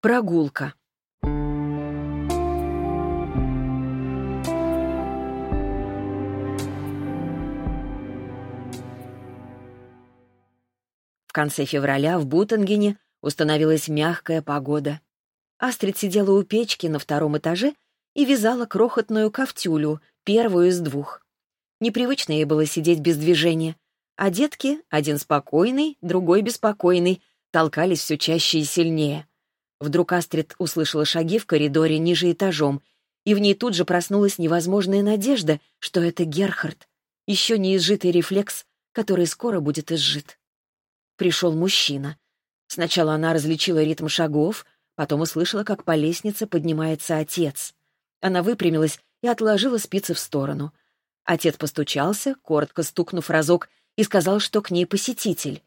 Прогулка. В конце февраля в Бутангене установилась мягкая погода. Астрид сидела у печки на втором этаже и вязала крохотную ковтюлю, первую из двух. Непривычно ей было сидеть без движения, а детки, один спокойный, другой беспокойный, толкались все чаще и сильнее. Вдруг Астрид услышала шаги в коридоре ниже этажом, и в ней тут же проснулась невозможная надежда, что это Герхард, еще не изжитый рефлекс, который скоро будет изжит. Пришел мужчина. Сначала она различила ритм шагов, потом услышала, как по лестнице поднимается отец. Она выпрямилась и отложила спицы в сторону. Отец постучался, коротко стукнув разок, и сказал, что к ней посетитель.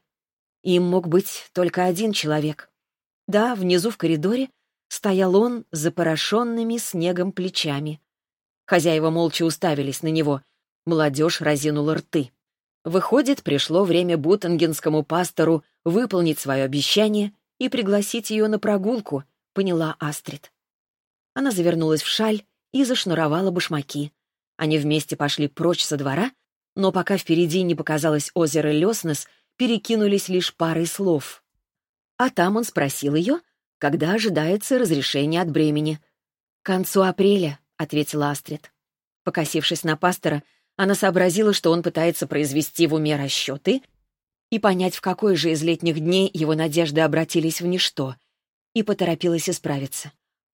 Им мог быть только один человек. Да, внизу в коридоре стоял он запорошенными снегом плечами. Хозяева молча уставились на него. Молодежь разинула рты. Выходит, пришло время бутангенскому пастору выполнить свое обещание и пригласить ее на прогулку, поняла Астрид. Она завернулась в шаль и зашнуровала башмаки. Они вместе пошли прочь со двора, но пока впереди не показалось озеро Леснес, перекинулись лишь парой слов. А там он спросил ее, когда ожидается разрешение от бремени. «К концу апреля», — ответила Астрид. Покосившись на пастора, она сообразила, что он пытается произвести в уме расчеты и понять, в какой же из летних дней его надежды обратились в ничто, и поторопилась исправиться.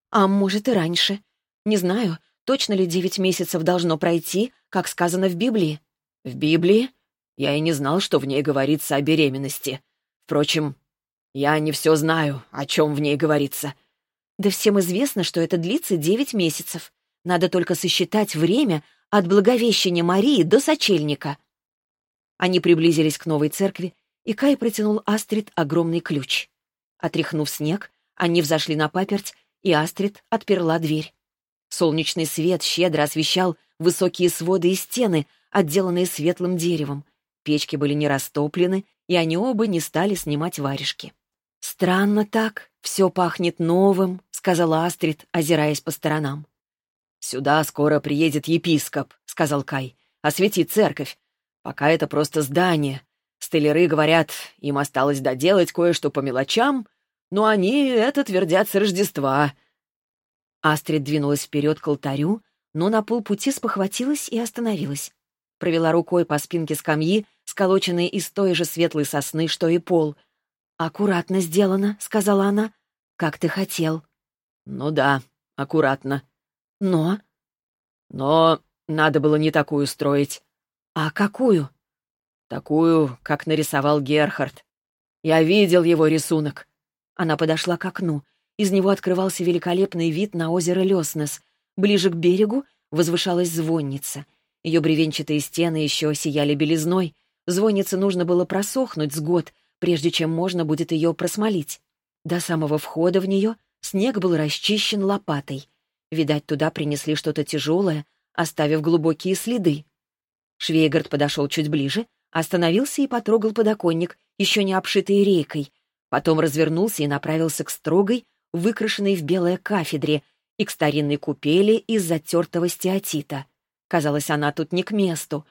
«А может, и раньше. Не знаю, точно ли девять месяцев должно пройти, как сказано в Библии». «В Библии? Я и не знал, что в ней говорится о беременности. Впрочем, я не все знаю, о чем в ней говорится. Да всем известно, что это длится девять месяцев. Надо только сосчитать время от Благовещения Марии до сочельника. Они приблизились к новой церкви, и Кай протянул Астрид огромный ключ. Отряхнув снег, они взошли на паперть, и Астрид отперла дверь. Солнечный свет щедро освещал высокие своды и стены, отделанные светлым деревом. Печки были не растоплены, и они оба не стали снимать варежки. «Странно так, все пахнет новым», — сказала Астрид, озираясь по сторонам. «Сюда скоро приедет епископ», — сказал Кай. «Осветит церковь. Пока это просто здание. Столяры говорят, им осталось доделать кое-что по мелочам, но они это твердят с Рождества». Астрид двинулась вперед к алтарю, но на полпути спохватилась и остановилась. Провела рукой по спинке скамьи, сколоченной из той же светлой сосны, что и пол — «Аккуратно сделано», — сказала она. «Как ты хотел». «Ну да, аккуратно». «Но?» «Но надо было не такую строить». «А какую?» «Такую, как нарисовал Герхард. Я видел его рисунок». Она подошла к окну. Из него открывался великолепный вид на озеро Леснес. Ближе к берегу возвышалась звонница. Ее бревенчатые стены еще сияли белизной. Звоннице нужно было просохнуть с год — прежде чем можно будет ее просмолить. До самого входа в нее снег был расчищен лопатой. Видать, туда принесли что-то тяжелое, оставив глубокие следы. Швейгард подошел чуть ближе, остановился и потрогал подоконник, еще не обшитый рейкой. Потом развернулся и направился к строгой, выкрашенной в белое кафедре, и к старинной купели из затертого стеатита. Казалось, она тут не к месту.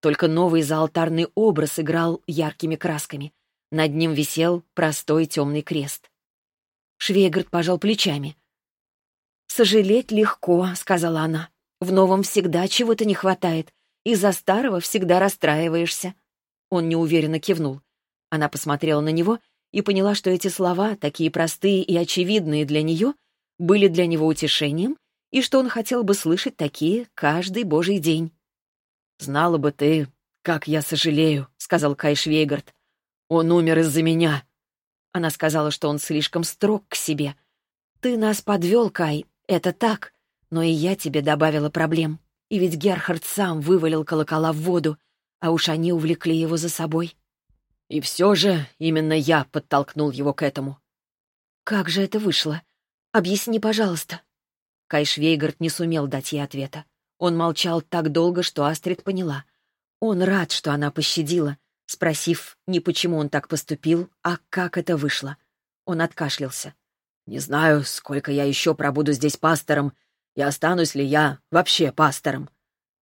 Только новый заалтарный образ играл яркими красками. Над ним висел простой темный крест. Швейгард пожал плечами. «Сожалеть легко», — сказала она. «В новом всегда чего-то не хватает. Из-за старого всегда расстраиваешься». Он неуверенно кивнул. Она посмотрела на него и поняла, что эти слова, такие простые и очевидные для нее, были для него утешением, и что он хотел бы слышать такие каждый божий день. «Знала бы ты, как я сожалею», — сказал Кай Швейгард. Он умер из-за меня». Она сказала, что он слишком строг к себе. «Ты нас подвел, Кай, это так, но и я тебе добавила проблем. И ведь Герхард сам вывалил колокола в воду, а уж они увлекли его за собой». «И все же именно я подтолкнул его к этому». «Как же это вышло? Объясни, пожалуйста». Кай Швейгард не сумел дать ей ответа. Он молчал так долго, что Астрид поняла. Он рад, что она пощадила, спросив не почему он так поступил, а как это вышло. Он откашлялся. Не знаю, сколько я еще пробуду здесь пастором, и останусь ли я вообще пастором.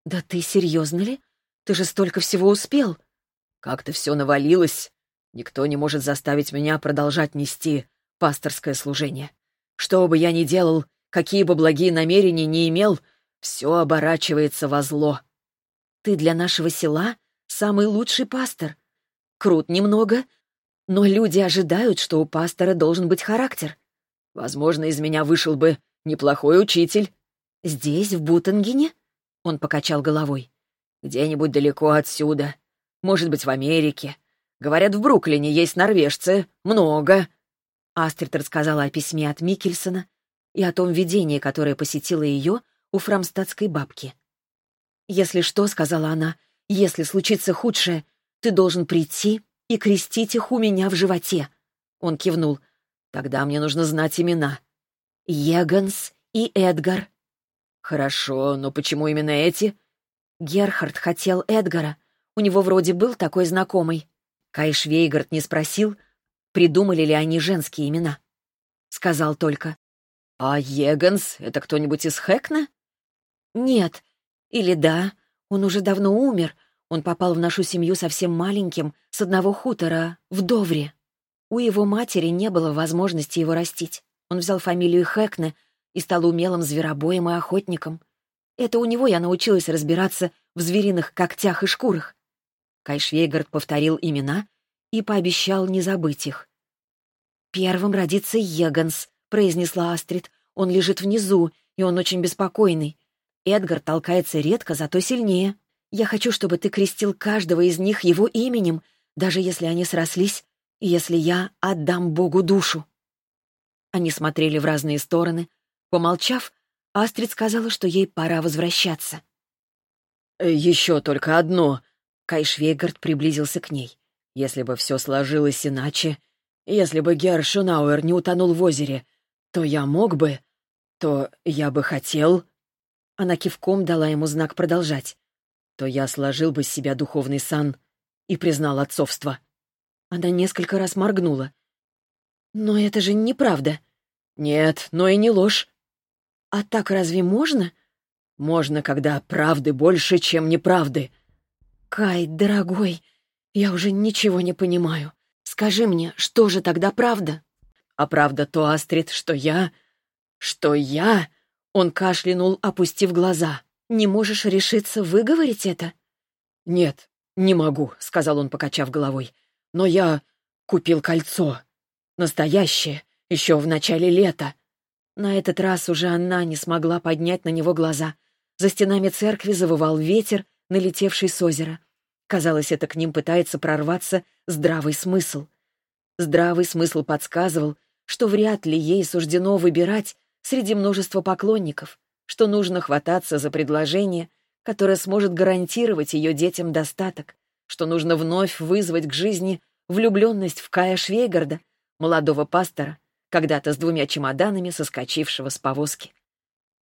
Да ты серьезно ли? Ты же столько всего успел. Как-то все навалилось. Никто не может заставить меня продолжать нести пасторское служение. Что бы я ни делал, какие бы благие намерения ни имел, все оборачивается во зло. Ты для нашего села самый лучший пастор. Крут немного, но люди ожидают, что у пастора должен быть характер. Возможно, из меня вышел бы неплохой учитель. Здесь, в Бутангене? Он покачал головой. Где-нибудь далеко отсюда. Может быть, в Америке. Говорят, в Бруклине есть норвежцы. Много. Астрид рассказала о письме от Микельсона и о том видении, которое посетило ее у фрамстадской бабки. «Если что, — сказала она, — если случится худшее, ты должен прийти и крестить их у меня в животе». Он кивнул. «Тогда мне нужно знать имена». «Еганс и Эдгар». «Хорошо, но почему именно эти?» Герхард хотел Эдгара. У него вроде был такой знакомый. Кай Швейгард не спросил, придумали ли они женские имена. Сказал только. «А Еганс — это кто-нибудь из Хэкна?» «Нет. Или да. Он уже давно умер. Он попал в нашу семью совсем маленьким, с одного хутора, в Довре. У его матери не было возможности его растить. Он взял фамилию Хэкне и стал умелым зверобоем и охотником. Это у него я научилась разбираться в звериных когтях и шкурах. Кайшвейгард повторил имена и пообещал не забыть их. «Первым родится Еганс», — произнесла Астрид. «Он лежит внизу, и он очень беспокойный. Эдгар толкается редко, зато сильнее. Я хочу, чтобы ты крестил каждого из них его именем, даже если они срослись, и если я отдам Богу душу». Они смотрели в разные стороны. Помолчав, Астрид сказала, что ей пора возвращаться. «Э, «Еще только одно!» Кай Швейгард приблизился к ней. «Если бы все сложилось иначе, если бы Герр Шунауэр не утонул в озере, то я мог бы... то я бы хотел...» Она кивком дала ему знак продолжать. «То я сложил бы с себя духовный сан и признал отцовство». Она несколько раз моргнула. «Но это же неправда». «Нет, но и не ложь». «А так разве можно?» «Можно, когда правды больше, чем неправды». «Кай, дорогой, я уже ничего не понимаю. Скажи мне, что же тогда правда?» «А правда то, Астрид, что я... что я...» Он кашлянул, опустив глаза. «Не можешь решиться выговорить это?» «Нет, не могу», — сказал он, покачав головой. «Но я купил кольцо. Настоящее, еще в начале лета». На этот раз уже она не смогла поднять на него глаза. За стенами церкви завывал ветер, налетевший с озера. Казалось, это к ним пытается прорваться здравый смысл. Здравый смысл подсказывал, что вряд ли ей суждено выбирать среди множества поклонников, что нужно хвататься за предложение, которое сможет гарантировать ее детям достаток, что нужно вновь вызвать к жизни влюбленность в Кая Швейгарда, молодого пастора, когда-то с двумя чемоданами соскочившего с повозки.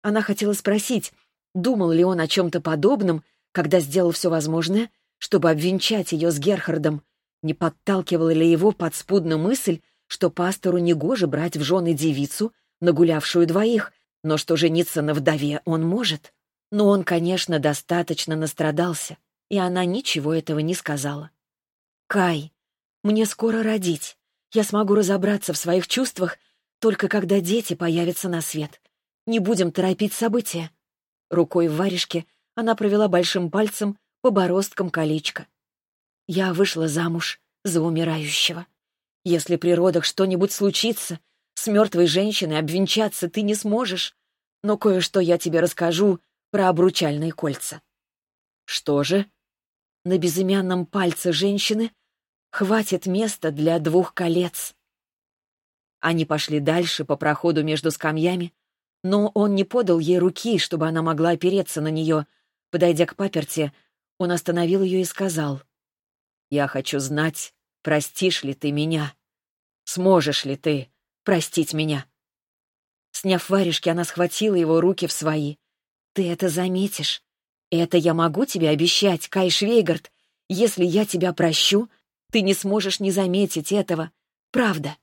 Она хотела спросить, думал ли он о чем-то подобном, когда сделал все возможное, чтобы обвенчать ее с Герхардом, не подталкивала ли его подспудно мысль, что пастору негоже брать в жены девицу, нагулявшую двоих, но что жениться на вдове он может. Но он, конечно, достаточно настрадался, и она ничего этого не сказала. «Кай, мне скоро родить. Я смогу разобраться в своих чувствах только когда дети появятся на свет. Не будем торопить события». Рукой в варежке она провела большим пальцем по бороздкам колечка. «Я вышла замуж за умирающего. Если при родах что-нибудь случится, с мертвой женщиной обвенчаться ты не сможешь, но кое-что я тебе расскажу про обручальные кольца. Что же? На безымянном пальце женщины хватит места для двух колец. Они пошли дальше по проходу между скамьями, но он не подал ей руки, чтобы она могла опереться на нее. Подойдя к паперте, он остановил ее и сказал, «Я хочу знать, простишь ли ты меня? Сможешь ли ты простить меня. Сняв варежки, она схватила его руки в свои. «Ты это заметишь. Это я могу тебе обещать, Кай Швейгард. Если я тебя прощу, ты не сможешь не заметить этого. Правда».